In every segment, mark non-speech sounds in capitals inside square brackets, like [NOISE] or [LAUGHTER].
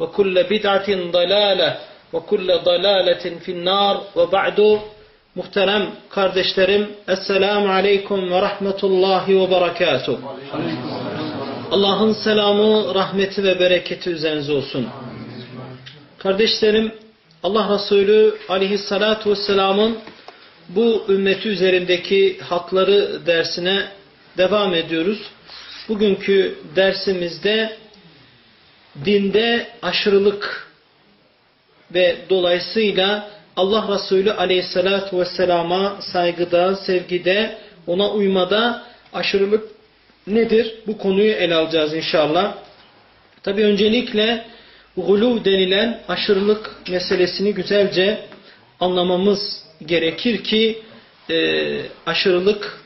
ve kulle bid'atin dalale ve kulle dalaletin finnar muhterem kardeşlerim Esselamu Aleyküm ve Rahmetullahi ve Berekatuhu Allah'ın selamı, rahmeti ve bereketi üzerinize olsun. Kardeşlerim Allah Resulü Aleyhisselatü Vesselam'ın bu ümmeti üzerindeki hakları dersine devam ediyoruz. Bugünkü dersimizde dinde aşırılık ve dolayısıyla Allah Resulü aleyhissalatu vesselama saygıda, sevgide, ona uymada aşırılık nedir? Bu konuyu ele alacağız inşallah. Tabi öncelikle guluv denilen aşırılık meselesini güzelce anlamamız gerekir ki e, aşırılık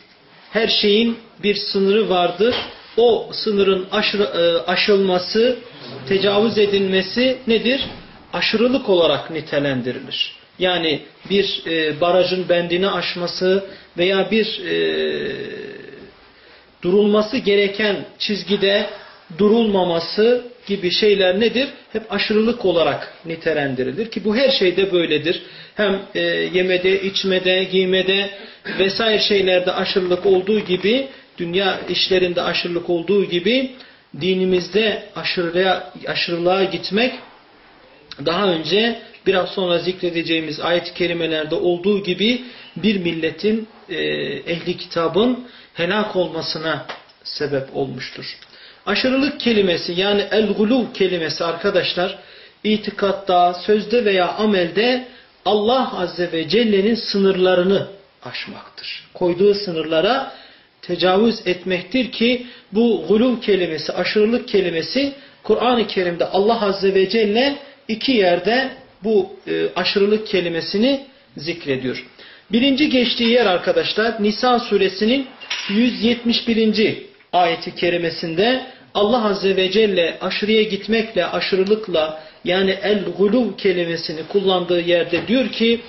her şeyin bir sınırı vardır. O sınırın aşırı, e, aşılması, tecavüz edilmesi nedir? Aşırılık olarak nitelendirilir. Yani bir e, barajın bendini aşması veya bir e, durulması gereken çizgide durulmaması gibi şeyler nedir? Hep aşırılık olarak nitelendirilir ki bu her şeyde böyledir. Hem e, yemede, içmede, giymede vesaire şeylerde aşırılık olduğu gibi dünya işlerinde aşırılık olduğu gibi dinimizde aşırılığa, aşırılığa gitmek daha önce biraz sonra zikredeceğimiz ayet-i kerimelerde olduğu gibi bir milletin e, ehli kitabın helak olmasına sebep olmuştur. Aşırılık kelimesi yani el-guluv kelimesi arkadaşlar itikatta, sözde veya amelde Allah Azze ve Celle'nin sınırlarını aşmaktır. Koyduğu sınırlara tecavüz etmektir ki bu guluv kelimesi, aşırılık kelimesi Kur'an-ı Kerim'de Allah Azze ve Celle iki yerde bu e, aşırılık kelimesini zikrediyor. Birinci geçtiği yer arkadaşlar Nisa suresinin 171. ayeti kerimesinde Allah Azze ve Celle aşırıya gitmekle, aşırılıkla yani el-guluv kelimesini kullandığı yerde diyor ki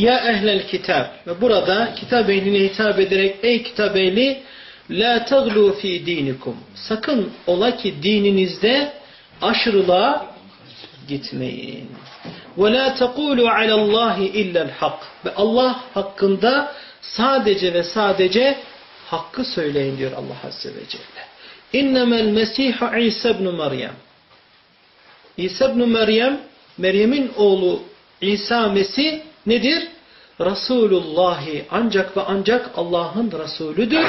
Ya ehlel kitab ve burada kitap ehline hitap ederek ey kitap ehli la taglu fi dinikum sakın ola ki dininizde aşırılığa gitmeyin. Ve la tekulu alallahi illa'l hak. Ve Allah hakkında sadece ve sadece hakkı söyleyin diyor Allah Azze ve Celle. İnnemel Mesihu İsa ibn Meryem. İsa ibn Meryem, Meryem'in oğlu İsa Mesih nedir? Resulullahi ancak ve ancak Allah'ın Resulüdür.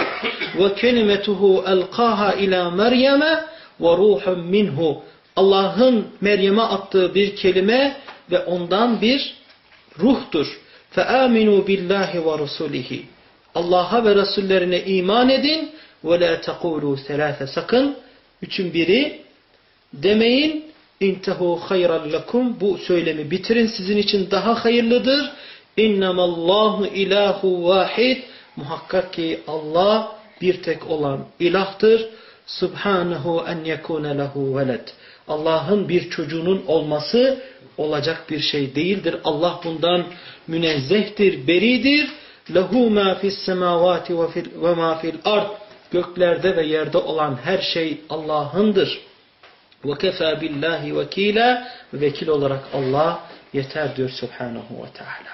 Ve kelimetuhu elqaha ila Meryem'e ve ruhun minhu. Allah'ın Meryem'e attığı bir kelime ve ondan bir ruhtur. فَآمِنُوا بِاللّٰهِ وَرَسُولِهِ Allah'a ve Resullerine iman edin ve la tekulu selase sakın üçün biri demeyin intehu hayran lekum bu söylemi bitirin sizin için daha hayırlıdır innamallahu ilahu vahid muhakkak ki Allah bir tek olan ilahtır subhanahu en yekune lehu veled Allah'ın bir çocuğunun olması olacak bir şey değildir. Allah bundan münezzehtir, beridir. Lehu ma fis semavati ve ma fil ard. Göklerde ve yerde olan her şey Allah'ındır. Kefa billahi vekila. Vekil olarak Allah yeter diyor Subhanahu ve Teala.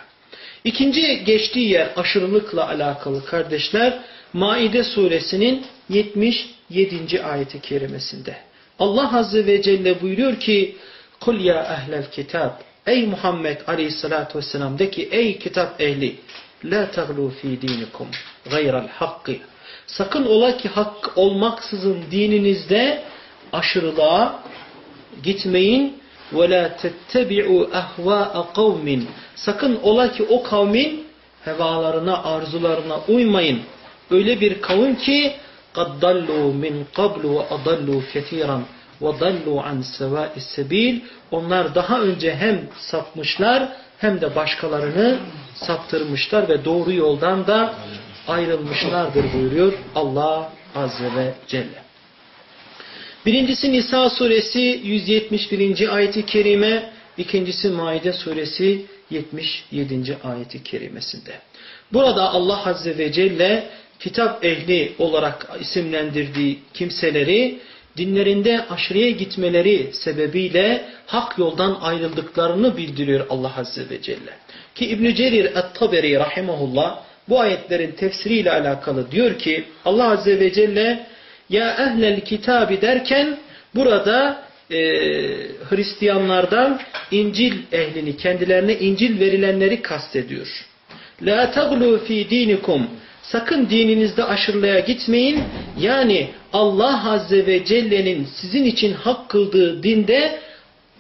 İkinci geçtiği yer aşırılıkla alakalı kardeşler Maide suresinin 77. ayeti kerimesinde. Allah Azze ve Celle buyuruyor ki Kul ya ehlel kitab Ey Muhammed aleyhissalatu vesselam de ki ey kitap ehli La taglu fi dinikum gayral hakkı Sakın ola ki hak olmaksızın dininizde aşırılığa gitmeyin ve la tettebi'u ahva'a kavmin Sakın ola ki o kavmin hevalarına, arzularına uymayın. Öyle bir kavim ki قَدْ ضَلُّوا مِنْ قَبْلُ وَأَضَلُّوا كَثِيرًا وَضَلُّوا عَنْ سَوَاءِ السَّب۪يلِ Onlar daha önce hem sapmışlar hem de başkalarını saptırmışlar ve doğru yoldan da ayrılmışlardır buyuruyor Allah Azze ve Celle. Birincisi Nisa suresi 171. ayeti kerime, ikincisi Maide suresi 77. ayeti kerimesinde. Burada Allah Azze ve Celle kitap ehli olarak isimlendirdiği kimseleri dinlerinde aşırıya gitmeleri sebebiyle hak yoldan ayrıldıklarını bildiriyor Allah Azze ve Celle. Ki İbn-i Cerir et-Taberi rahimahullah bu ayetlerin tefsiriyle alakalı diyor ki Allah Azze ve Celle ya ehlel kitabi derken burada e, Hristiyanlardan İncil ehlini, kendilerine İncil verilenleri kastediyor. La taglu fi dinikum Sakın dininizde aşırılığa gitmeyin. Yani Allah Azze ve Celle'nin sizin için hak kıldığı dinde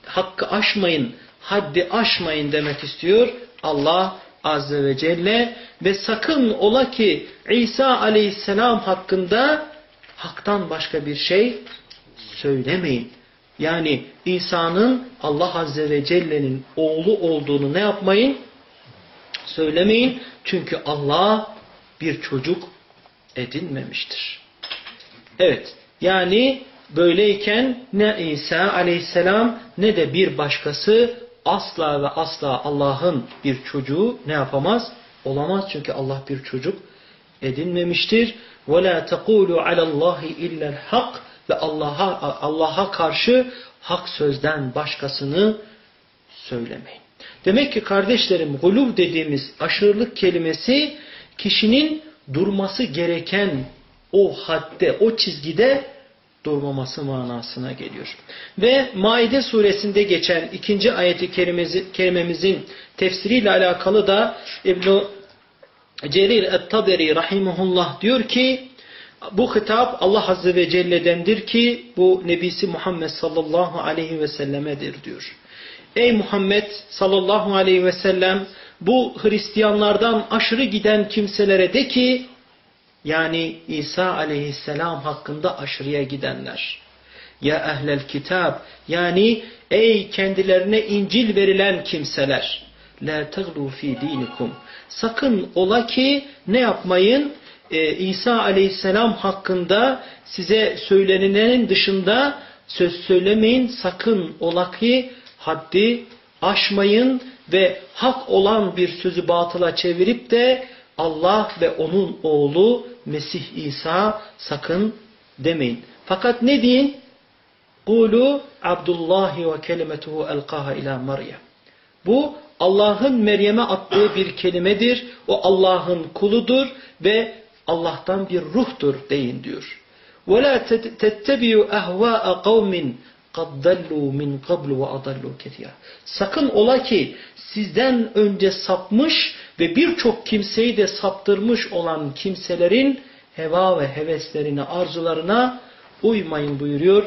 hakkı aşmayın, haddi aşmayın demek istiyor Allah Azze ve Celle. Ve sakın ola ki İsa Aleyhisselam hakkında haktan başka bir şey söylemeyin. Yani İsa'nın Allah Azze ve Celle'nin oğlu olduğunu ne yapmayın? Söylemeyin. Çünkü Allah bir çocuk edinmemiştir. Evet. Yani böyleyken ne İsa aleyhisselam ne de bir başkası asla ve asla Allah'ın bir çocuğu ne yapamaz? Olamaz. Çünkü Allah bir çocuk edinmemiştir. وَلَا تَقُولُوا عَلَى اللّٰهِ اِلَّا الْحَقِّ Ve Allah'a Allah'a karşı hak sözden başkasını söylemeyin. Demek ki kardeşlerim guluv dediğimiz aşırılık kelimesi kişinin durması gereken o hadde, o çizgide durmaması manasına geliyor. Ve Maide suresinde geçen ikinci ayeti kerimemizin tefsiriyle alakalı da İbn Cerir et-Taberi rahimahullah diyor ki bu hitap Allah Azze ve Celle'dendir ki bu Nebisi Muhammed sallallahu aleyhi ve sellemedir diyor. Ey Muhammed sallallahu aleyhi ve sellem bu Hristiyanlardan aşırı giden kimselere de ki yani İsa aleyhisselam hakkında aşırıya gidenler. Ya ehlel kitab yani ey kendilerine İncil verilen kimseler. La teglu fi dinikum. Sakın ola ki ne yapmayın? Ee, İsa aleyhisselam hakkında size söylenilenin dışında söz söylemeyin. Sakın ola ki haddi aşmayın ve hak olan bir sözü batıla çevirip de Allah ve onun oğlu Mesih İsa sakın demeyin. Fakat ne deyin? Kulu Abdullahi ve kelimetuhu elqaha ila Meryem. Bu Allah'ın Meryem'e attığı bir kelimedir. O Allah'ın kuludur ve Allah'tan bir ruhtur deyin diyor. وَلَا تَتَّبِيُوا اَهْوَاءَ قَوْمٍ قَدَّلُّوا مِنْ قَبْلُ وَأَضَلُّوا كَثِيرًا Sakın ola ki sizden önce sapmış ve birçok kimseyi de saptırmış olan kimselerin heva ve heveslerine, arzularına uymayın buyuruyor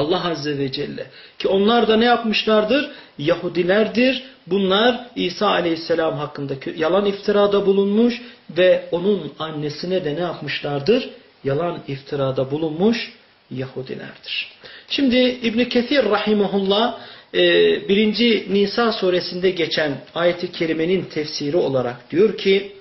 Allah Azze ve Celle. Ki onlar da ne yapmışlardır? Yahudilerdir. Bunlar İsa Aleyhisselam hakkında yalan iftirada bulunmuş ve onun annesine de ne yapmışlardır? Yalan iftirada bulunmuş Yahudilerdir. Şimdi İbn Kesir rahimehullah e, birinci Nisa suresinde geçen ayeti kerimenin tefsiri olarak diyor ki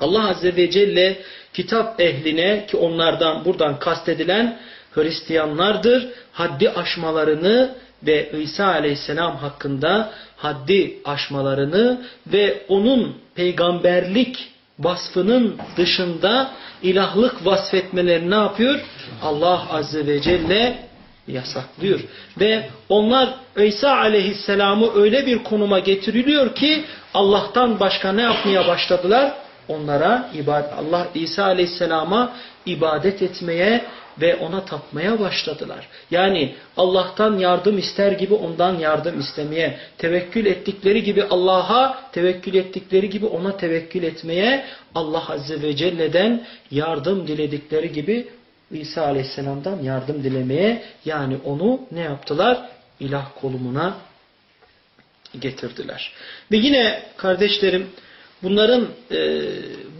Allah Azze ve Celle kitap ehline ki onlardan buradan kastedilen Hristiyanlardır. Haddi aşmalarını ve İsa aleyhisselam hakkında haddi aşmalarını ve onun peygamberlik vasfının dışında ilahlık vasfetmelerini ne yapıyor? Allah azze ve celle yasaklıyor. Ve onlar İsa aleyhisselamı öyle bir konuma getiriliyor ki Allah'tan başka ne yapmaya başladılar? Onlara ibadet, Allah İsa aleyhisselama ibadet etmeye ve ona tapmaya başladılar. Yani Allah'tan yardım ister gibi ondan yardım istemeye, tevekkül ettikleri gibi Allah'a tevekkül ettikleri gibi ona tevekkül etmeye, Allah Azze ve Celle'den yardım diledikleri gibi İsa Aleyhisselam'dan yardım dilemeye yani onu ne yaptılar? İlah kolumuna getirdiler. Ve yine kardeşlerim bunların e,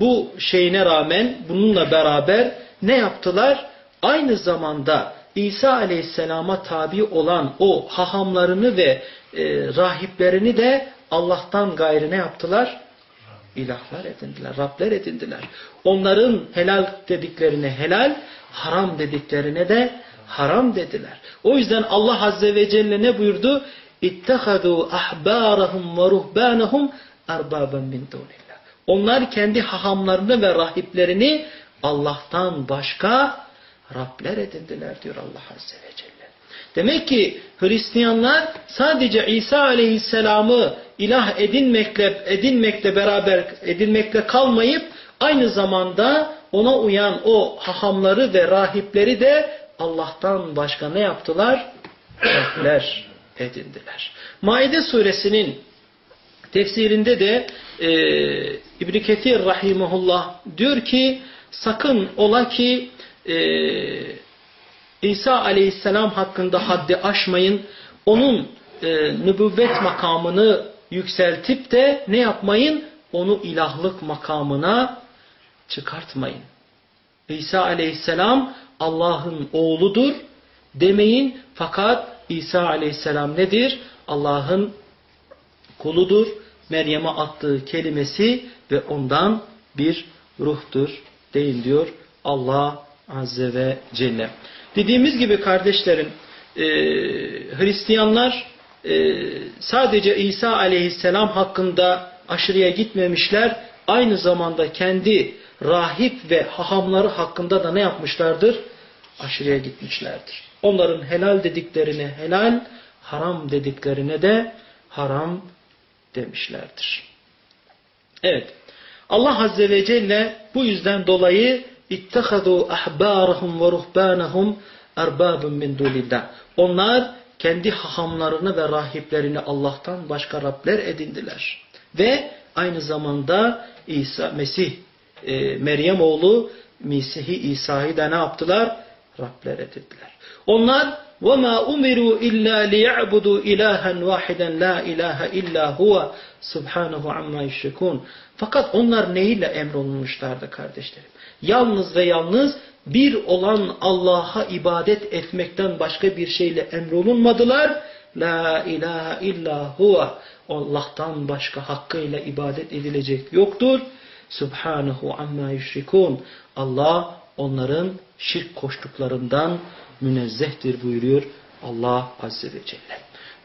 bu şeyine rağmen bununla beraber ne yaptılar? Aynı zamanda İsa Aleyhisselam'a tabi olan o hahamlarını ve e, rahiplerini de Allah'tan gayrı ne yaptılar? İlahlar edindiler, Rabler edindiler. Onların helal dediklerine helal, haram dediklerine de haram dediler. O yüzden Allah Azze ve Celle ne buyurdu? اِتَّخَذُوا أَحْبَارَهُمْ وَرُهْبَانَهُمْ اَرْبَابًا مِنْ دُونِ Onlar kendi hahamlarını ve rahiplerini Allah'tan başka Rabler edindiler diyor Allah Azze ve Celle. Demek ki Hristiyanlar sadece İsa Aleyhisselam'ı ilah edinmekle, edinmekle beraber edinmekle kalmayıp aynı zamanda ona uyan o hahamları ve rahipleri de Allah'tan başka ne yaptılar? Rabler edindiler. Maide suresinin tefsirinde de e, İbn-i Ketir Rahimullah diyor ki sakın ola ki e, İsa aleyhisselam hakkında haddi aşmayın. Onun e, nübüvvet makamını yükseltip de ne yapmayın? Onu ilahlık makamına çıkartmayın. İsa aleyhisselam Allah'ın oğludur demeyin. Fakat İsa aleyhisselam nedir? Allah'ın kuludur. Meryem'e attığı kelimesi ve ondan bir ruhtur deyin diyor Allah Azze ve Celle. Dediğimiz gibi kardeşlerim e, Hristiyanlar e, sadece İsa aleyhisselam hakkında aşırıya gitmemişler. Aynı zamanda kendi rahip ve hahamları hakkında da ne yapmışlardır? Aşırıya gitmişlerdir. Onların helal dediklerine helal, haram dediklerine de haram demişlerdir. Evet. Allah Azze ve Celle bu yüzden dolayı اِتَّخَذُوا اَحْبَارَهُمْ وَرُهْبَانَهُمْ اَرْبَابٌ مِنْ دُولِلّٰهِ Onlar kendi hahamlarını ve rahiplerini Allah'tan başka Rabler edindiler. Ve aynı zamanda İsa, Mesih, e, Meryem oğlu Mesih'i İsa'yı da ne yaptılar? Rabler edindiler. Onlar وَمَا أُمِرُوا إِلَّا لِيَعْبُدُوا إِلَٰهًا وَاحِدًا لَا إِلَٰهَ إِلَّا هُوَ سُبْحَانَهُ عَمَّا يُشْرِكُونَ Fakat onlar neyle emrolunmuşlardı kardeşlerim? Yalnız ve yalnız bir olan Allah'a ibadet etmekten başka bir şeyle emrolunmadılar. La ilahe illa huve. Allah'tan başka hakkıyla ibadet edilecek yoktur. Subhanahu amma yüşrikun. Allah onların şirk koştuklarından münezzehtir buyuruyor Allah Azze ve Celle.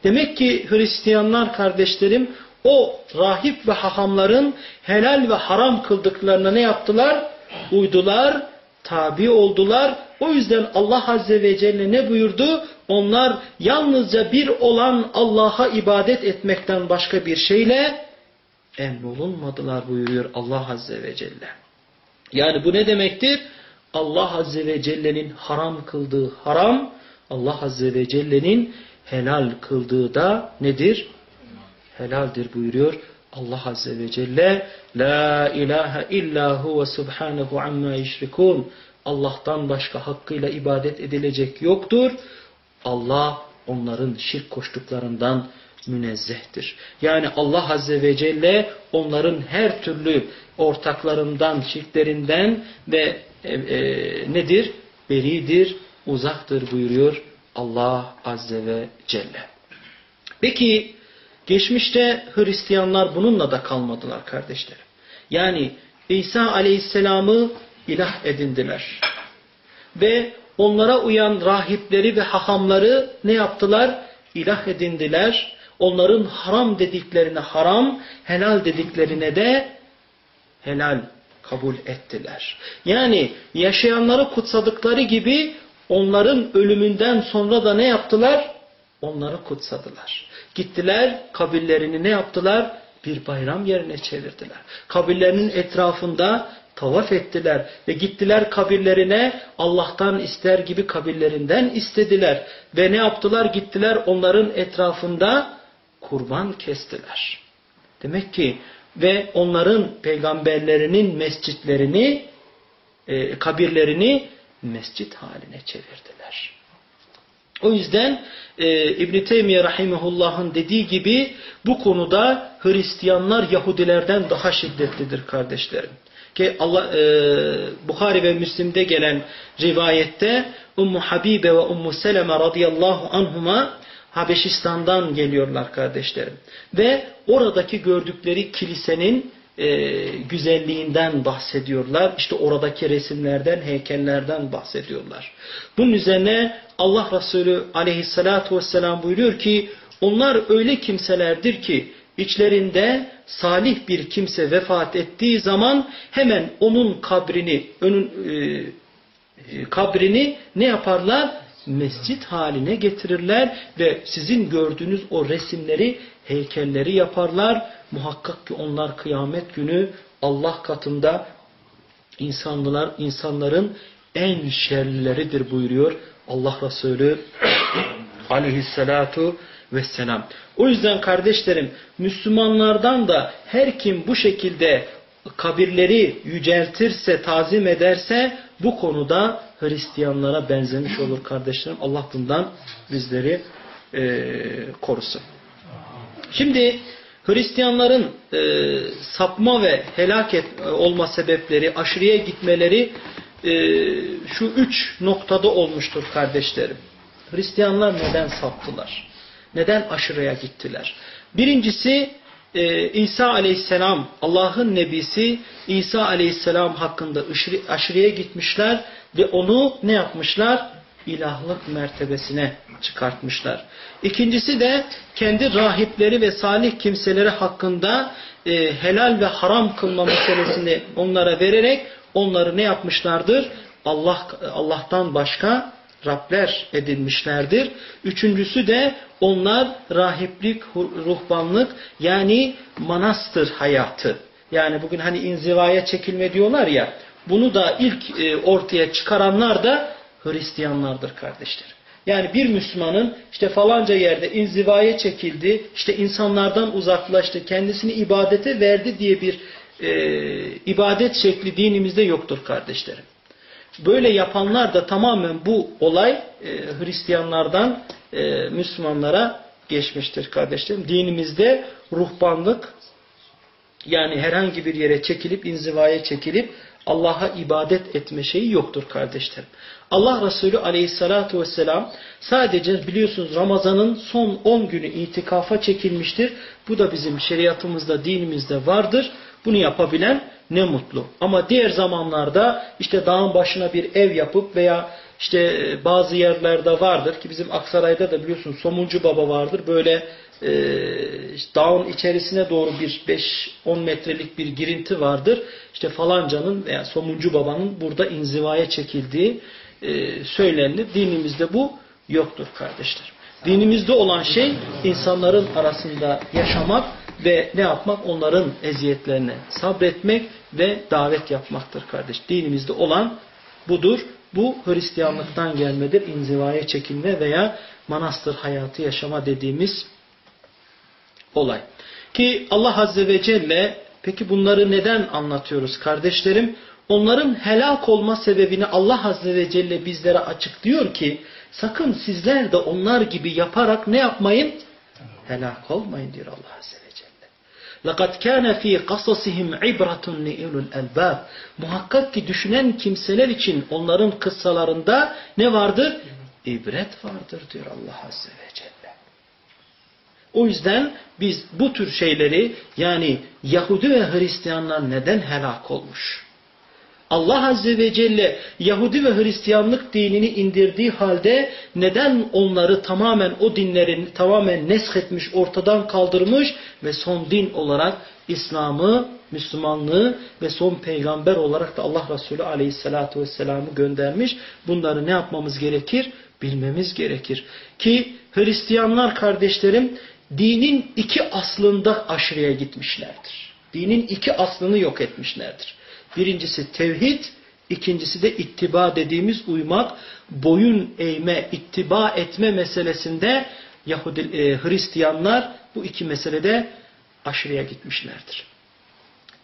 Demek ki Hristiyanlar kardeşlerim o rahip ve hahamların helal ve haram kıldıklarına ne yaptılar? Uydular, tabi oldular. O yüzden Allah Azze ve Celle ne buyurdu? Onlar yalnızca bir olan Allah'a ibadet etmekten başka bir şeyle emrolunmadılar buyuruyor Allah Azze ve Celle. Yani bu ne demektir? Allah Azze ve Celle'nin haram kıldığı haram, Allah Azze ve Celle'nin helal kıldığı da nedir? Helaldir buyuruyor Allah Azze ve Celle. La ilahe illa huve subhanehu amma yüşrikun. Allah'tan başka hakkıyla ibadet edilecek yoktur. Allah onların şirk koştuklarından münezzehtir. Yani Allah Azze ve Celle onların her türlü ortaklarından, şirklerinden ve e, e, nedir? Beridir, uzaktır buyuruyor Allah Azze ve Celle. Peki geçmişte Hristiyanlar bununla da kalmadılar kardeşlerim. Yani İsa Aleyhisselam'ı ilah edindiler. Ve onlara uyan rahipleri ve hahamları ne yaptılar? İlah edindiler. Onların haram dediklerine haram, helal dediklerine de helal kabul ettiler. Yani yaşayanları kutsadıkları gibi onların ölümünden sonra da ne yaptılar? Onları kutsadılar. Gittiler kabirlerini ne yaptılar? Bir bayram yerine çevirdiler. Kabirlerinin etrafında tavaf ettiler ve gittiler kabirlerine Allah'tan ister gibi kabirlerinden istediler. Ve ne yaptılar? Gittiler onların etrafında kurban kestiler. Demek ki ve onların peygamberlerinin mescitlerini, e, kabirlerini mescit haline çevirdiler. O yüzden e, İbn-i Teymiye Rahimullah'ın dediği gibi bu konuda Hristiyanlar Yahudilerden daha şiddetlidir kardeşlerim. Ki Allah e, Bukhari ve Müslim'de gelen rivayette Ummu Habibe ve Ummu Seleme radıyallahu anhuma Habeşistan'dan geliyorlar kardeşlerim. Ve oradaki gördükleri kilisenin e, güzelliğinden bahsediyorlar. İşte oradaki resimlerden, heykellerden bahsediyorlar. Bunun üzerine Allah Resulü aleyhissalatu vesselam buyuruyor ki onlar öyle kimselerdir ki içlerinde salih bir kimse vefat ettiği zaman hemen onun kabrini, önün, e, kabrini ne yaparlar? Mescit haline getirirler ve sizin gördüğünüz o resimleri, heykelleri yaparlar. Muhakkak ki onlar kıyamet günü Allah katında insanlar, insanların en şerlileridir buyuruyor Allah Resulü [CLEARS THROAT] aleyhissalatu vesselam. O yüzden kardeşlerim Müslümanlardan da her kim bu şekilde kabirleri yüceltirse, tazim ederse bu konuda Hristiyanlara benzemiş olur kardeşlerim. Allah bundan bizleri e, korusun. Şimdi Hristiyanların e, sapma ve helaket olma sebepleri, aşırıya gitmeleri e, şu üç noktada olmuştur kardeşlerim. Hristiyanlar neden saptılar? Neden aşırıya gittiler? Birincisi e, İsa aleyhisselam Allah'ın nebisi İsa aleyhisselam hakkında aşırıya gitmişler ve onu ne yapmışlar? İlahlık mertebesine çıkartmışlar. İkincisi de kendi rahipleri ve salih kimseleri hakkında e, helal ve haram kılma meselesini onlara vererek onları ne yapmışlardır? Allah Allah'tan başka Rabler edinmişlerdir. Üçüncüsü de onlar rahiplik, ruhbanlık yani manastır hayatı. Yani bugün hani inzivaya çekilme diyorlar ya bunu da ilk e, ortaya çıkaranlar da Hristiyanlardır kardeşler. Yani bir Müslümanın işte falanca yerde inzivaya çekildi, işte insanlardan uzaklaştı, kendisini ibadete verdi diye bir e, ibadet şekli dinimizde yoktur kardeşlerim. Böyle yapanlar da tamamen bu olay e, Hristiyanlardan e, Müslümanlara geçmiştir kardeşlerim. Dinimizde ruhbanlık yani herhangi bir yere çekilip inzivaya çekilip Allah'a ibadet etme şeyi yoktur kardeşlerim. Allah Resulü aleyhissalatu vesselam sadece biliyorsunuz Ramazan'ın son 10 günü itikafa çekilmiştir. Bu da bizim şeriatımızda, dinimizde vardır. Bunu yapabilen ne mutlu. Ama diğer zamanlarda işte dağın başına bir ev yapıp veya işte e, bazı yerlerde vardır ki bizim Aksaray'da da biliyorsun Somuncu Baba vardır. Böyle e, dağın içerisine doğru bir 5-10 metrelik bir girinti vardır. İşte falancanın veya Somuncu Baba'nın burada inzivaya çekildiği e, söylenir. Dinimizde bu yoktur kardeşler. Dinimizde olan şey insanların arasında yaşamak ve ne yapmak? Onların eziyetlerine sabretmek ve davet yapmaktır kardeş. Dinimizde olan budur. Bu Hristiyanlıktan gelmedir. İnzivaya çekilme veya manastır hayatı yaşama dediğimiz olay. Ki Allah Azze ve Celle peki bunları neden anlatıyoruz kardeşlerim? Onların helak olma sebebini Allah Azze ve Celle bizlere açıklıyor ki sakın sizler de onlar gibi yaparak ne yapmayın? Helak olmayın diyor Allah Azze ve Celle. لَقَدْ كَانَ ف۪ي قَصَصِهِمْ عِبْرَةٌ لِئِلُ الْاَلْبَابِ Muhakkak ki düşünen kimseler için onların kıssalarında ne vardır? İbret vardır diyor Allah Azze ve Celle. O yüzden biz bu tür şeyleri yani Yahudi ve Hristiyanlar neden helak olmuş? Allah Azze ve Celle Yahudi ve Hristiyanlık dinini indirdiği halde neden onları tamamen o dinlerin tamamen neshetmiş, ortadan kaldırmış ve son din olarak İslam'ı, Müslümanlığı ve son peygamber olarak da Allah Resulü Aleyhisselatü Vesselam'ı göndermiş. Bunları ne yapmamız gerekir? Bilmemiz gerekir. Ki Hristiyanlar kardeşlerim dinin iki aslında aşırıya gitmişlerdir. Dinin iki aslını yok etmişlerdir. Birincisi tevhid, ikincisi de ittiba dediğimiz uymak, boyun eğme, ittiba etme meselesinde Yahudi, e, Hristiyanlar bu iki meselede aşırıya gitmişlerdir.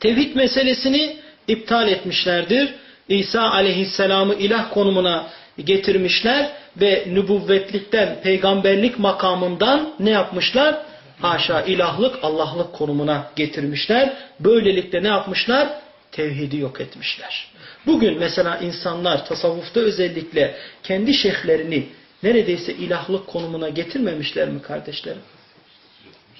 Tevhid meselesini iptal etmişlerdir. İsa aleyhisselamı ilah konumuna getirmişler ve nübüvvetlikten, peygamberlik makamından ne yapmışlar? Haşa ilahlık, Allah'lık konumuna getirmişler. Böylelikle ne yapmışlar? Tevhidi yok etmişler. Bugün mesela insanlar tasavvufta özellikle kendi şeyhlerini neredeyse ilahlık konumuna getirmemişler mi kardeşlerim?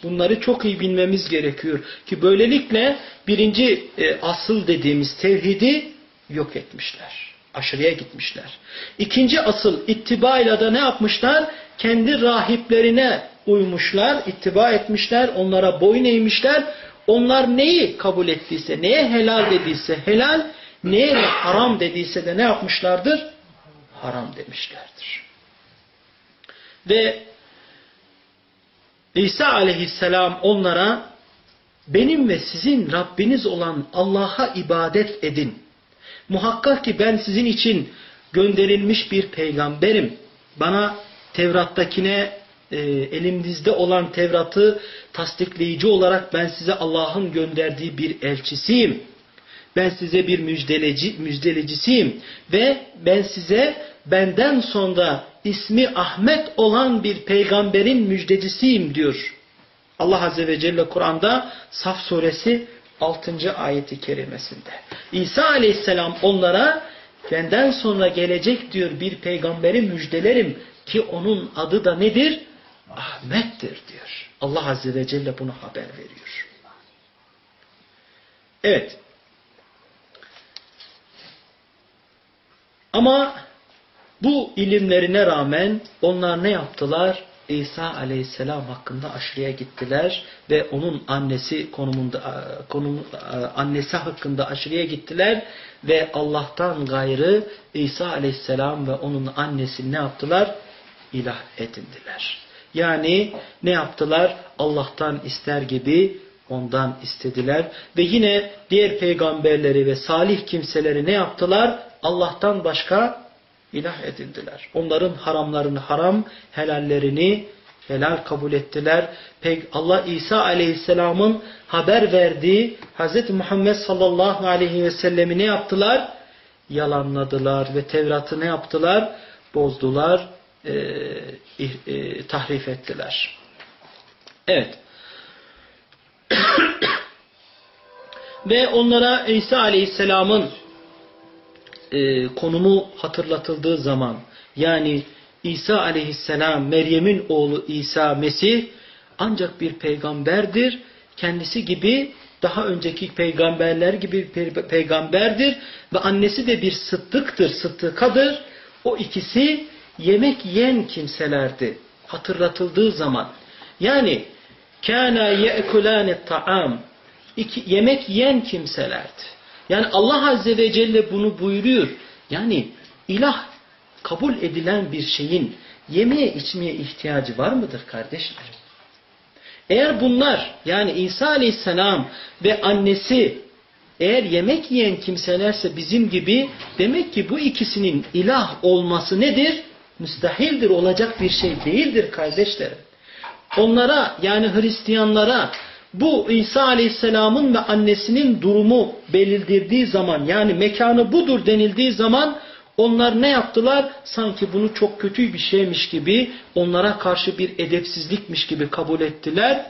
Bunları çok iyi bilmemiz gerekiyor. Ki böylelikle birinci e, asıl dediğimiz tevhidi yok etmişler. Aşırıya gitmişler. İkinci asıl ittibayla da ne yapmışlar? Kendi rahiplerine uymuşlar, ittiba etmişler, onlara boyun eğmişler. Onlar neyi kabul ettiyse, neye helal dediyse helal, neye haram dediyse de ne yapmışlardır? Haram demişlerdir. Ve İsa aleyhisselam onlara benim ve sizin Rabbiniz olan Allah'a ibadet edin. Muhakkak ki ben sizin için gönderilmiş bir peygamberim. Bana Tevrat'takine e, elimizde olan Tevrat'ı tasdikleyici olarak ben size Allah'ın gönderdiği bir elçisiyim. Ben size bir müjdeleci, müjdelecisiyim ve ben size benden sonra ismi Ahmet olan bir peygamberin müjdecisiyim diyor. Allah Azze ve Celle Kur'an'da Saf suresi 6. ayeti kerimesinde. İsa aleyhisselam onlara benden sonra gelecek diyor bir peygamberi müjdelerim ki onun adı da nedir? Ahmet'tir diyor. Allah Azze ve Celle bunu haber veriyor. Evet. Ama bu ilimlerine rağmen onlar ne yaptılar? İsa aleyhisselam hakkında aşırıya gittiler ve onun annesi konumunda konum, annesi hakkında aşırıya gittiler ve Allah'tan gayrı İsa aleyhisselam ve onun annesini ne yaptılar? İlah edindiler. Yani ne yaptılar? Allah'tan ister gibi ondan istediler ve yine diğer peygamberleri ve salih kimseleri ne yaptılar? Allah'tan başka ilah edindiler. Onların haramlarını haram, helallerini helal kabul ettiler. Allah İsa aleyhisselamın haber verdiği Hz. Muhammed sallallahu aleyhi ve sellemi ne yaptılar? Yalanladılar ve Tevrat'ı ne yaptılar? Bozdular, e, e, tahrif ettiler. Evet. [COUGHS] ve onlara İsa aleyhisselamın e, konumu hatırlatıldığı zaman yani İsa aleyhisselam Meryem'in oğlu İsa Mesih ancak bir peygamberdir. Kendisi gibi daha önceki peygamberler gibi bir peygamberdir ve annesi de bir sıddıktır, sıddıkadır. O ikisi yemek yiyen kimselerdi hatırlatıldığı zaman. Yani kana ye'kulane ta'am yemek yiyen kimselerdi. Yani Allah Azze ve Celle bunu buyuruyor. Yani ilah kabul edilen bir şeyin yemeye içmeye ihtiyacı var mıdır kardeşler? Eğer bunlar yani İsa Aleyhisselam ve annesi eğer yemek yiyen kimselerse bizim gibi demek ki bu ikisinin ilah olması nedir? Müstahildir, olacak bir şey değildir kardeşlerim. Onlara yani Hristiyanlara bu İsa Aleyhisselam'ın ve annesinin durumu belirdirdiği zaman yani mekanı budur denildiği zaman onlar ne yaptılar? Sanki bunu çok kötü bir şeymiş gibi onlara karşı bir edepsizlikmiş gibi kabul ettiler.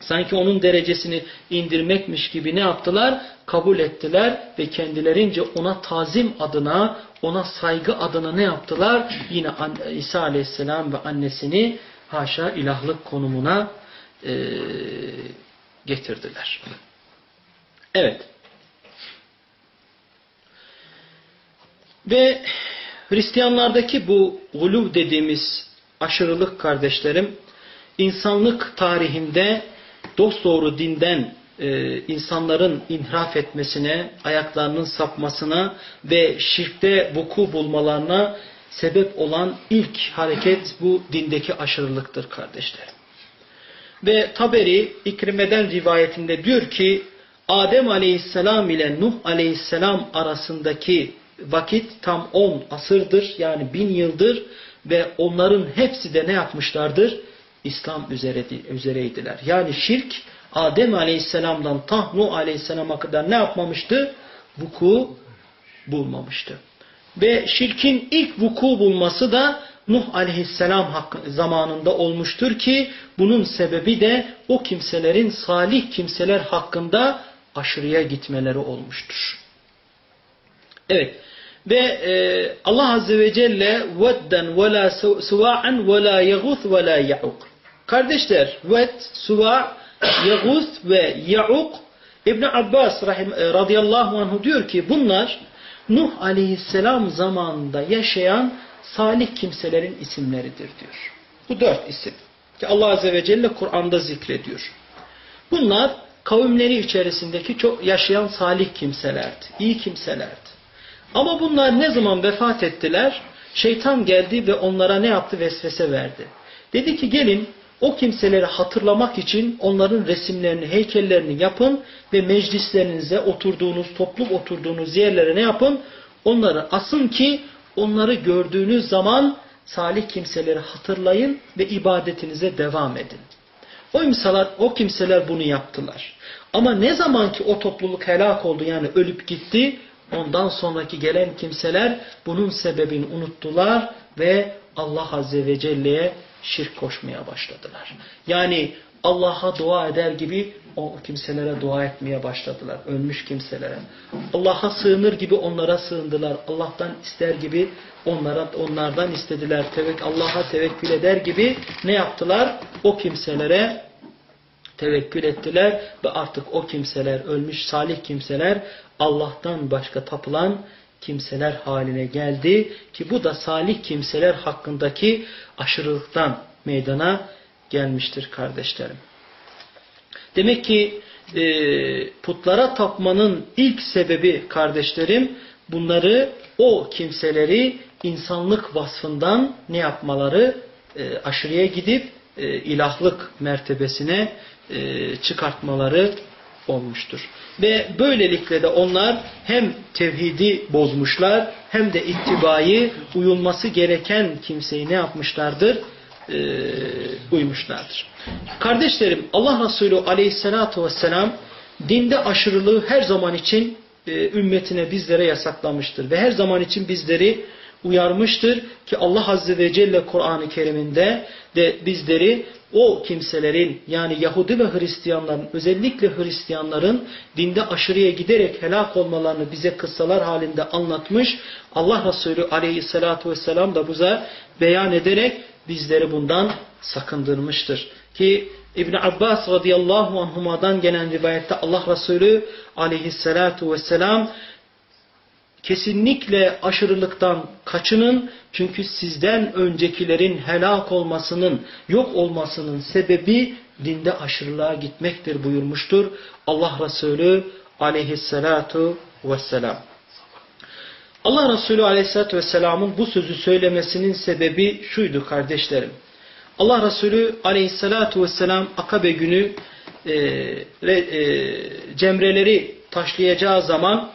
Sanki onun derecesini indirmekmiş gibi ne yaptılar? Kabul ettiler ve kendilerince ona tazim adına, ona saygı adına ne yaptılar? Yine İsa Aleyhisselam ve annesini haşa ilahlık konumuna e, getirdiler. Evet. Ve Hristiyanlardaki bu guluv dediğimiz aşırılık kardeşlerim, insanlık tarihinde dosdoğru dinden e, insanların inhraf etmesine, ayaklarının sapmasına ve şirkte vuku bulmalarına sebep olan ilk hareket bu dindeki aşırılıktır kardeşlerim. Ve Taberi İkrime'den rivayetinde diyor ki Adem aleyhisselam ile Nuh aleyhisselam arasındaki vakit tam 10 asırdır yani bin yıldır ve onların hepsi de ne yapmışlardır? İslam üzereydiler. Yani şirk Adem aleyhisselamdan ta aleyhisselama kadar ne yapmamıştı? Vuku bulmamıştı. Ve şirkin ilk vuku bulması da Nuh aleyhisselam zamanında olmuştur ki bunun sebebi de o kimselerin salih kimseler hakkında aşırıya gitmeleri olmuştur. Evet. Ve e, Allah Azze ve Celle vedden ve la suva'an ve la la ya'uk. Kardeşler, ved, suva, yeguth ve ya'uk İbn Abbas rahim, e, radıyallahu anh diyor ki bunlar Nuh aleyhisselam zamanında yaşayan salih kimselerin isimleridir diyor. Bu dört isim. Ki Allah Azze ve Celle Kur'an'da zikrediyor. Bunlar kavimleri içerisindeki çok yaşayan salih kimselerdi. iyi kimselerdi. Ama bunlar ne zaman vefat ettiler? Şeytan geldi ve onlara ne yaptı? Vesvese verdi. Dedi ki gelin o kimseleri hatırlamak için onların resimlerini, heykellerini yapın ve meclislerinize oturduğunuz, toplum oturduğunuz yerlere ne yapın? Onları asın ki onları gördüğünüz zaman salih kimseleri hatırlayın ve ibadetinize devam edin. O imsalar, o kimseler bunu yaptılar. Ama ne zaman ki o topluluk helak oldu yani ölüp gitti, ondan sonraki gelen kimseler bunun sebebini unuttular ve Allah Azze ve Celle'ye şirk koşmaya başladılar. Yani Allah'a dua eder gibi o kimselere dua etmeye başladılar. Ölmüş kimselere. Allah'a sığınır gibi onlara sığındılar. Allah'tan ister gibi onlara onlardan istediler. Tevek Allah'a tevekkül eder gibi ne yaptılar? O kimselere tevekkül ettiler ve artık o kimseler ölmüş salih kimseler Allah'tan başka tapılan kimseler haline geldi ki bu da salih kimseler hakkındaki aşırılıktan meydana gelmiştir kardeşlerim. Demek ki e, putlara tapmanın ilk sebebi kardeşlerim bunları o kimseleri insanlık vasfından ne yapmaları e, aşırıya gidip e, ilahlık mertebesine çıkartmaları olmuştur. Ve böylelikle de onlar hem tevhidi bozmuşlar hem de ittibayı uyulması gereken kimseyi ne yapmışlardır? Ee, uymuşlardır. Kardeşlerim Allah Resulü aleyhissalatu vesselam dinde aşırılığı her zaman için e, ümmetine bizlere yasaklamıştır. Ve her zaman için bizleri uyarmıştır ki Allah Azze ve Celle Kur'an-ı Kerim'inde de bizleri o kimselerin yani Yahudi ve Hristiyanların özellikle Hristiyanların dinde aşırıya giderek helak olmalarını bize kıssalar halinde anlatmış. Allah Resulü aleyhissalatu vesselam da buza beyan ederek bizleri bundan sakındırmıştır. Ki İbn Abbas radıyallahu anhuma'dan gelen rivayette Allah Resulü aleyhissalatu vesselam kesinlikle aşırılıktan kaçının çünkü sizden öncekilerin helak olmasının, yok olmasının sebebi dinde aşırılığa gitmektir buyurmuştur. Allah Resulü aleyhissalatu vesselam. Allah Resulü aleyhissalatü vesselamın bu sözü söylemesinin sebebi şuydu kardeşlerim. Allah Resulü aleyhissalatu vesselam Akabe günü e, e, cemreleri taşlayacağı zaman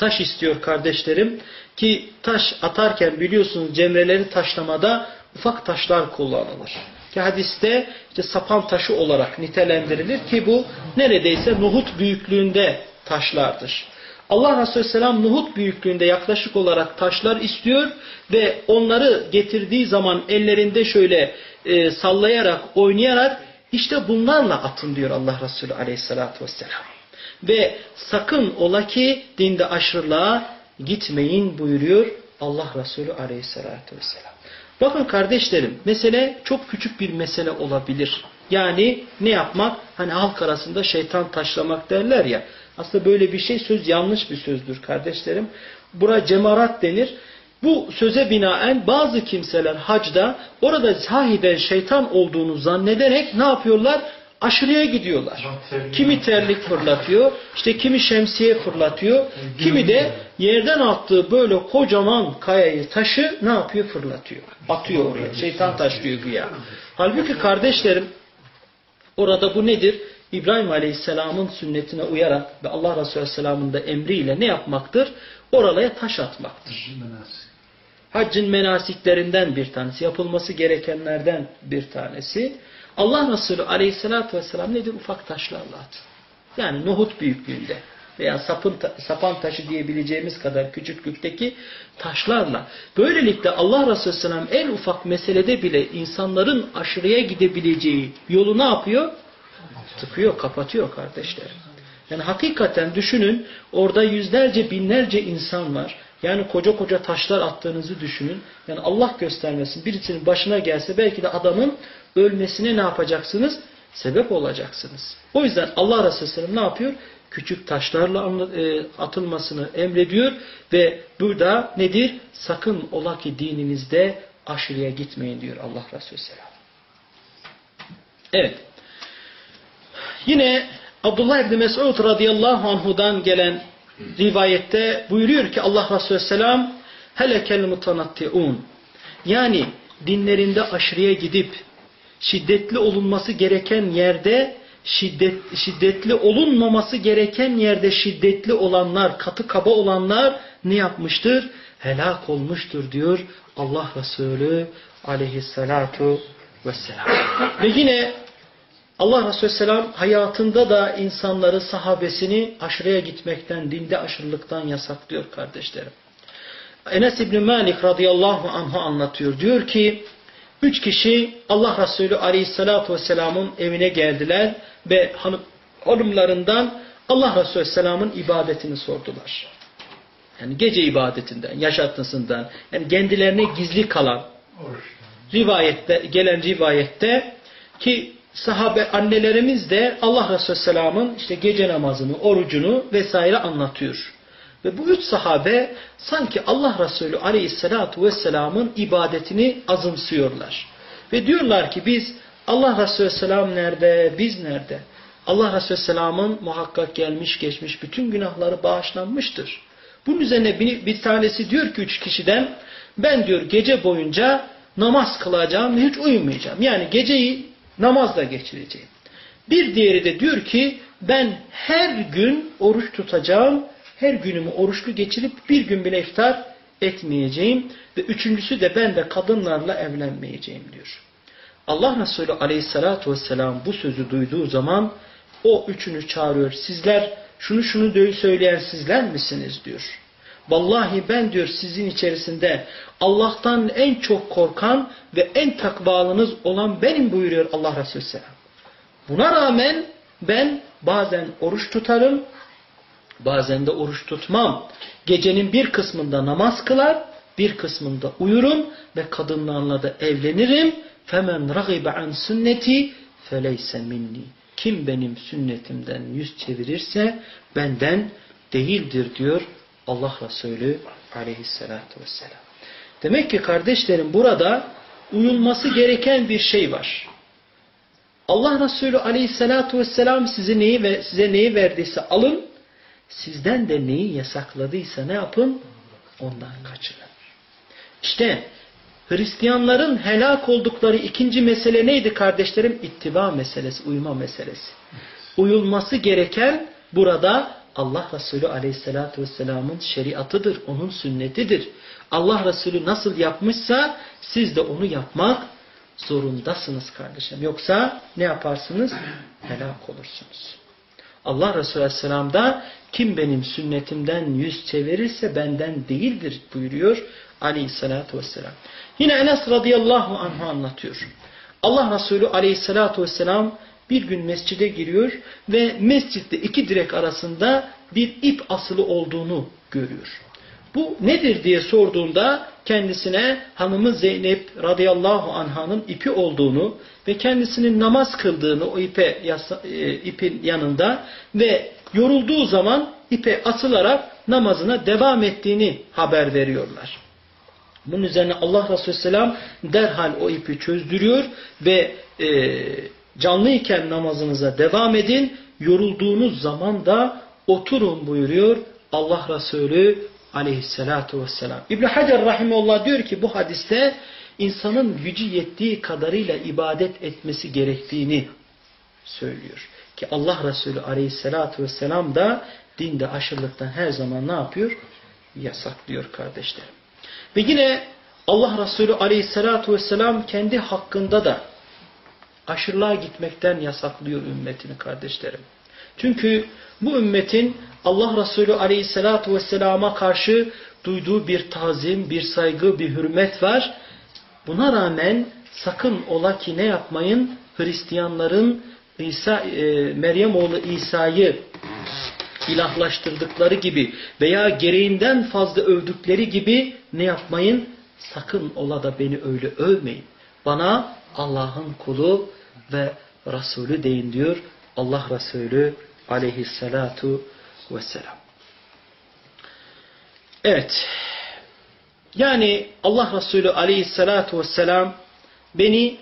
taş istiyor kardeşlerim. Ki taş atarken biliyorsunuz cemreleri taşlamada ufak taşlar kullanılır. Ki hadiste işte sapan taşı olarak nitelendirilir ki bu neredeyse nohut büyüklüğünde taşlardır. Allah Resulü Selam Nuhut büyüklüğünde yaklaşık olarak taşlar istiyor ve onları getirdiği zaman ellerinde şöyle e, sallayarak, oynayarak işte bunlarla atın diyor Allah Resulü Aleyhisselatü Vesselam. Ve sakın ola ki dinde aşırılığa gitmeyin buyuruyor Allah Resulü Aleyhisselatü Vesselam. Bakın kardeşlerim mesele çok küçük bir mesele olabilir. Yani ne yapmak? Hani halk arasında şeytan taşlamak derler ya. Aslında böyle bir şey söz yanlış bir sözdür kardeşlerim. Bura cemarat denir. Bu söze binaen bazı kimseler hacda orada sahiden şeytan olduğunu zannederek ne yapıyorlar? Aşırıya gidiyorlar. Kimi terlik fırlatıyor, işte kimi şemsiye fırlatıyor, kimi de yerden attığı böyle kocaman kayayı, taşı ne yapıyor? Fırlatıyor. Atıyor oraya. Şeytan taşlıyor güya. Halbuki kardeşlerim orada bu nedir? İbrahim Aleyhisselam'ın sünnetine uyarak ve Allah Resulü Aleyhisselam'ın da emriyle ne yapmaktır? Oralaya taş atmaktır. Haccın menasiklerinden bir tanesi, yapılması gerekenlerden bir tanesi. Allah Resulü Aleyhisselatü Vesselam nedir? Ufak taşlarla at. Yani nohut büyüklüğünde veya sapın, sapan taşı diyebileceğimiz kadar küçüklükteki taşlarla. Böylelikle Allah Resulü Aleyhisselam en ufak meselede bile insanların aşırıya gidebileceği yolu ne yapıyor? Tıkıyor, kapatıyor kardeşlerim. Yani hakikaten düşünün orada yüzlerce binlerce insan var. Yani koca koca taşlar attığınızı düşünün. Yani Allah göstermesin birisinin başına gelse belki de adamın ölmesine ne yapacaksınız? Sebep olacaksınız. O yüzden Allah Resulü ne yapıyor? Küçük taşlarla e, atılmasını emrediyor ve burada nedir? Sakın ola ki dininizde aşırıya gitmeyin diyor Allah Resulü Sellem. Evet. Yine Abdullah İbni Mesud radıyallahu anhudan gelen rivayette buyuruyor ki Allah Resulü Selam helekel mutanatti'un yani dinlerinde aşırıya gidip şiddetli olunması gereken yerde şiddet, şiddetli olunmaması gereken yerde şiddetli olanlar, katı kaba olanlar ne yapmıştır? Helak olmuştur diyor Allah Resulü aleyhissalatu vesselam. Ve yine Allah Resulü Selam hayatında da insanları, sahabesini aşırıya gitmekten, dinde aşırılıktan yasaklıyor kardeşlerim. Enes İbni Malik radıyallahu anh'ı anlatıyor. Diyor ki, üç kişi Allah Resulü aleyhissalatu vesselamın evine geldiler ve hanım, hanımlarından Allah Resulü Selam'ın ibadetini sordular. Yani gece ibadetinden, yaşantısından, yani kendilerine gizli kalan rivayette, gelen rivayette ki sahabe annelerimiz de Allah Resulü Selam'ın işte gece namazını, orucunu vesaire anlatıyor. Ve bu üç sahabe sanki Allah Resulü Aleyhisselatü Vesselam'ın ibadetini azımsıyorlar. Ve diyorlar ki biz Allah Resulü Selam nerede, biz nerede? Allah Resulü Selam'ın muhakkak gelmiş geçmiş bütün günahları bağışlanmıştır. Bunun üzerine bir, bir tanesi diyor ki üç kişiden ben diyor gece boyunca namaz kılacağım ve hiç uyumayacağım. Yani geceyi namazla geçireceğim. Bir diğeri de diyor ki ben her gün oruç tutacağım, her günümü oruçlu geçirip bir gün bile iftar etmeyeceğim ve üçüncüsü de ben de kadınlarla evlenmeyeceğim diyor. Allah Resulü aleyhissalatu vesselam bu sözü duyduğu zaman o üçünü çağırıyor. Sizler şunu şunu söyleyen sizler misiniz diyor. Vallahi ben diyor sizin içerisinde Allah'tan en çok korkan ve en takvalınız olan benim buyuruyor Allah Resulü Selam. Buna rağmen ben bazen oruç tutarım, bazen de oruç tutmam. Gecenin bir kısmında namaz kılar, bir kısmında uyurum ve kadınlarla da evlenirim. Femen ragibe an sünneti feleyse minni. Kim benim sünnetimden yüz çevirirse benden değildir diyor Allah Resulü aleyhissalatü vesselam. Demek ki kardeşlerim burada uyulması gereken bir şey var. Allah Resulü aleyhissalatü vesselam size neyi, size neyi verdiyse alın, sizden de neyi yasakladıysa ne yapın? Ondan kaçının. İşte Hristiyanların helak oldukları ikinci mesele neydi kardeşlerim? İttiba meselesi, uyuma meselesi. Uyulması gereken burada Allah Resulü aleyhissalatü vesselamın şeriatıdır, onun sünnetidir. Allah Resulü nasıl yapmışsa siz de onu yapmak zorundasınız kardeşim. Yoksa ne yaparsınız? Helak olursunuz. Allah Resulü Aleyhisselam'da kim benim sünnetimden yüz çevirirse benden değildir buyuruyor Aleyhisselatü Vesselam. Yine Enes radıyallahu anh'ı anlatıyor. Allah Resulü Aleyhisselatü Vesselam bir gün mescide giriyor ve mescitte iki direk arasında bir ip asılı olduğunu görüyor. Bu nedir diye sorduğunda kendisine hanımı Zeynep radıyallahu anhanın ipi olduğunu ve kendisinin namaz kıldığını o ipe, e, ipin yanında ve yorulduğu zaman ipe asılarak namazına devam ettiğini haber veriyorlar. Bunun üzerine Allah Resulü Selam derhal o ipi çözdürüyor ve e, canlıyken namazınıza devam edin. Yorulduğunuz zaman da oturun buyuruyor Allah Resulü aleyhissalatu vesselam. İbn Hacer rahimeullah diyor ki bu hadiste insanın gücü yettiği kadarıyla ibadet etmesi gerektiğini söylüyor. Ki Allah Resulü aleyhissalatu vesselam da dinde aşırılıktan her zaman ne yapıyor? Yasaklıyor kardeşlerim. Ve yine Allah Resulü aleyhissalatu vesselam kendi hakkında da aşırılığa gitmekten yasaklıyor ümmetini kardeşlerim. Çünkü bu ümmetin Allah Resulü aleyhissalatu vesselama karşı duyduğu bir tazim, bir saygı, bir hürmet var. Buna rağmen sakın ola ki ne yapmayın? Hristiyanların İsa, e, Meryem oğlu İsa'yı ilahlaştırdıkları gibi veya gereğinden fazla övdükleri gibi ne yapmayın? Sakın ola da beni öyle övmeyin. Bana Allah'ın kulu ve Resulü deyin diyor Allah Resulü aleyhissalatu vesselam. Evet. Yani Allah Resulü aleyhissalatu vesselam beni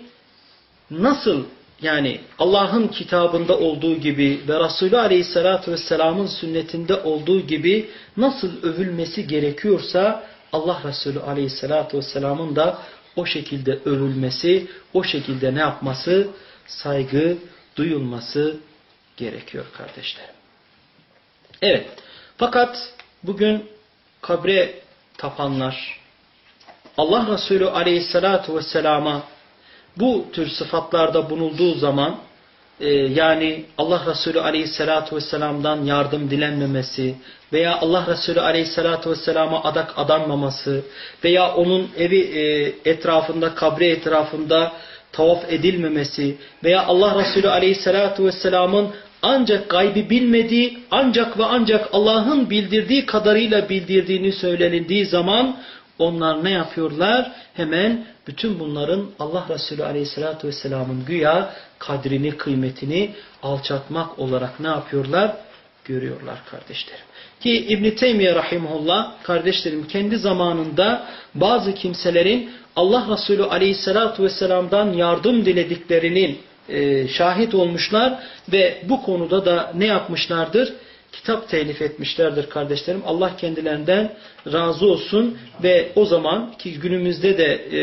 nasıl yani Allah'ın kitabında olduğu gibi ve Resulü Aleyhisselatü Vesselam'ın sünnetinde olduğu gibi nasıl övülmesi gerekiyorsa Allah Resulü Aleyhisselatü Vesselam'ın da o şekilde övülmesi, o şekilde ne yapması? Saygı duyulması gerekiyor kardeşlerim. Evet. Fakat bugün kabre tapanlar Allah Resulü Aleyhisselatü Vesselam'a bu tür sıfatlarda bulunduğu zaman e, yani Allah Resulü Aleyhisselatü Vesselam'dan yardım dilenmemesi veya Allah Resulü Aleyhisselatü Vesselam'a adak adanmaması veya onun evi e, etrafında, kabri etrafında tavaf edilmemesi veya Allah Resulü Aleyhisselatü Vesselam'ın ancak gaybi bilmediği ancak ve ancak Allah'ın bildirdiği kadarıyla bildirdiğini söylenildiği zaman onlar ne yapıyorlar? Hemen bütün bunların Allah Resulü Aleyhisselatü Vesselam'ın güya kadrini, kıymetini alçatmak olarak ne yapıyorlar? Görüyorlar kardeşlerim. Ki İbn-i Teymiye Rahimullah kardeşlerim kendi zamanında bazı kimselerin Allah Resulü Aleyhisselatü Vesselam'dan yardım dilediklerinin e, şahit olmuşlar ve bu konuda da ne yapmışlardır? kitap telif etmişlerdir kardeşlerim. Allah kendilerinden razı olsun ve o zaman ki günümüzde de e,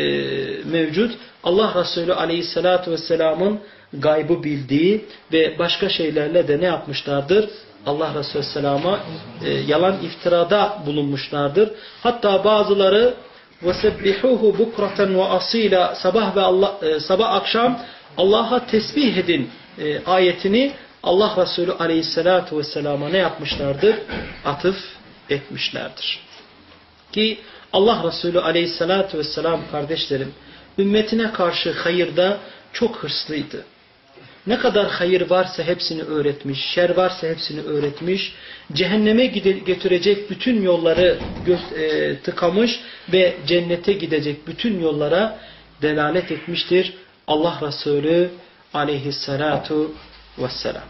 mevcut Allah Resulü Aleyhisselatü Vesselam'ın gaybı bildiği ve başka şeylerle de ne yapmışlardır? Allah Resulü Aleyhisselam'a e, yalan iftirada bulunmuşlardır. Hatta bazıları وَسَبِّحُوهُ بُكْرَةً وَأَصِيلًا sabah ve Allah, e, sabah akşam Allah'a tesbih edin e, ayetini Allah Resulü aleyhissalatu vesselama ne yapmışlardır? Atıf etmişlerdir. Ki Allah Resulü aleyhissalatu vesselam kardeşlerim ümmetine karşı hayırda çok hırslıydı. Ne kadar hayır varsa hepsini öğretmiş, şer varsa hepsini öğretmiş, cehenneme götürecek bütün yolları e, tıkamış ve cennete gidecek bütün yollara delalet etmiştir. Allah Resulü aleyhissalatu vesselam.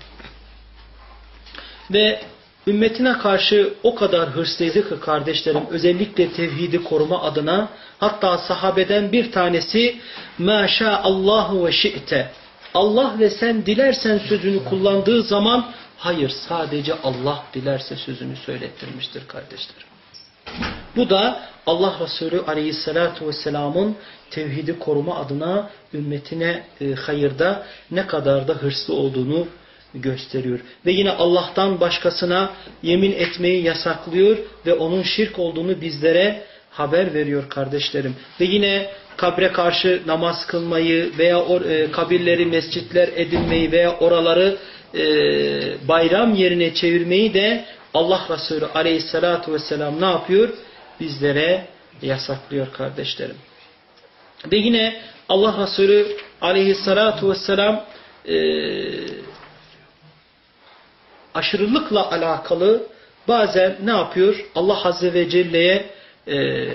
Ve ümmetine karşı o kadar hırslıydı ki kardeşlerim özellikle tevhidi koruma adına hatta sahabeden bir tanesi maşa Allahu ve şi'te Allah ve sen dilersen sözünü kullandığı zaman hayır sadece Allah dilerse sözünü söylettirmiştir kardeşlerim. Bu da Allah Resulü Aleyhisselatü Vesselam'ın tevhidi koruma adına ümmetine e, hayırda ne kadar da hırslı olduğunu gösteriyor. Ve yine Allah'tan başkasına yemin etmeyi yasaklıyor ve onun şirk olduğunu bizlere haber veriyor kardeşlerim. Ve yine kabre karşı namaz kılmayı veya or, e, kabirleri mescitler edinmeyi veya oraları e, bayram yerine çevirmeyi de Allah Resulü aleyhissalatu vesselam ne yapıyor? Bizlere yasaklıyor kardeşlerim. Ve yine Allah Resulü aleyhissalatu vesselam e, aşırılıkla alakalı bazen ne yapıyor? Allah Azze ve Celle'ye e,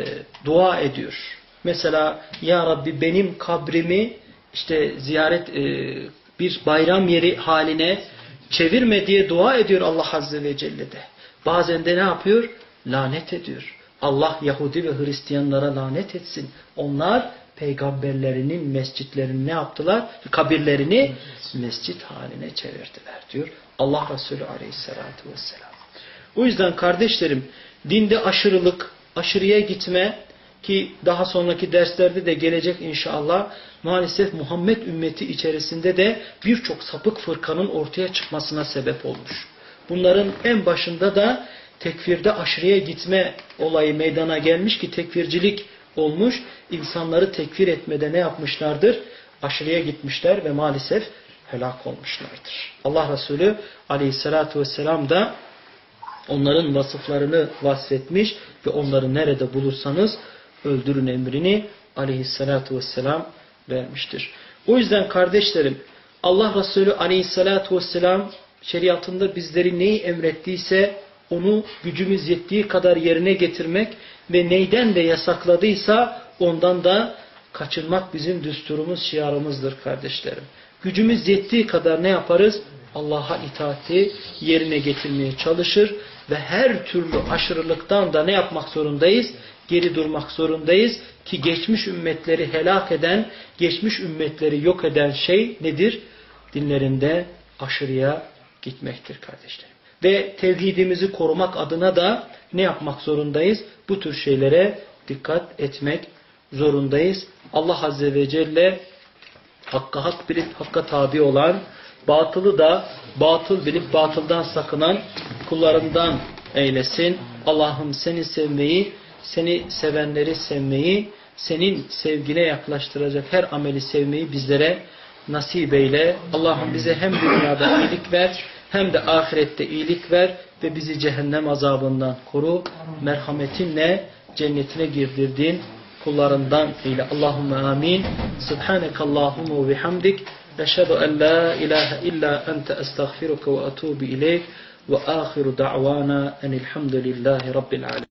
dua ediyor. Mesela Ya Rabbi benim kabrimi işte ziyaret e, bir bayram yeri haline Çevirme diye dua ediyor Allah Azze ve Celle de. Bazen de ne yapıyor? Lanet ediyor. Allah Yahudi ve Hristiyanlara lanet etsin. Onlar peygamberlerinin mescitlerini ne yaptılar? Kabirlerini mescit haline çevirdiler diyor Allah Resulü aleyhissalatü vesselam. O yüzden kardeşlerim dinde aşırılık, aşırıya gitme ki daha sonraki derslerde de gelecek inşallah maalesef Muhammed ümmeti içerisinde de birçok sapık fırkanın ortaya çıkmasına sebep olmuş. Bunların en başında da tekfirde aşırıya gitme olayı meydana gelmiş ki tekfircilik olmuş. İnsanları tekfir etmede ne yapmışlardır? Aşırıya gitmişler ve maalesef helak olmuşlardır. Allah Resulü aleyhissalatu vesselam da onların vasıflarını vasfetmiş ve onları nerede bulursanız öldürün emrini aleyhissalatu vesselam vermiştir. O yüzden kardeşlerim Allah Resulü aleyhissalatu vesselam şeriatında bizleri neyi emrettiyse onu gücümüz yettiği kadar yerine getirmek ve neyden de yasakladıysa ondan da kaçınmak bizim düsturumuz, şiarımızdır kardeşlerim. Gücümüz yettiği kadar ne yaparız? Allah'a itaati yerine getirmeye çalışır ve her türlü aşırılıktan da ne yapmak zorundayız? Geri durmak zorundayız ki geçmiş ümmetleri helak eden, geçmiş ümmetleri yok eden şey nedir? Dinlerinde aşırıya gitmektir kardeşlerim. Ve tevhidimizi korumak adına da ne yapmak zorundayız? Bu tür şeylere dikkat etmek zorundayız. Allah Azze ve Celle hakka hak bilip hakka tabi olan, batılı da batıl bilip batıldan sakınan kullarından eylesin. Allah'ım seni sevmeyi, seni sevenleri sevmeyi, senin sevgine yaklaştıracak her ameli sevmeyi bizlere nasip eyle. Allah'ım bize hem dünyada iyilik ver, hem de ahirette iyilik ver ve bizi cehennem azabından koru. Merhametinle cennetine girdirdin kullarından eyle. Allahümme amin. Subhanekallahumma ve bihamdik. Neşhedü en la ilahe illa ente estağfiruke ve etubu ileyk. Ve ahiru da'vana enilhamdülillahi rabbil alemin.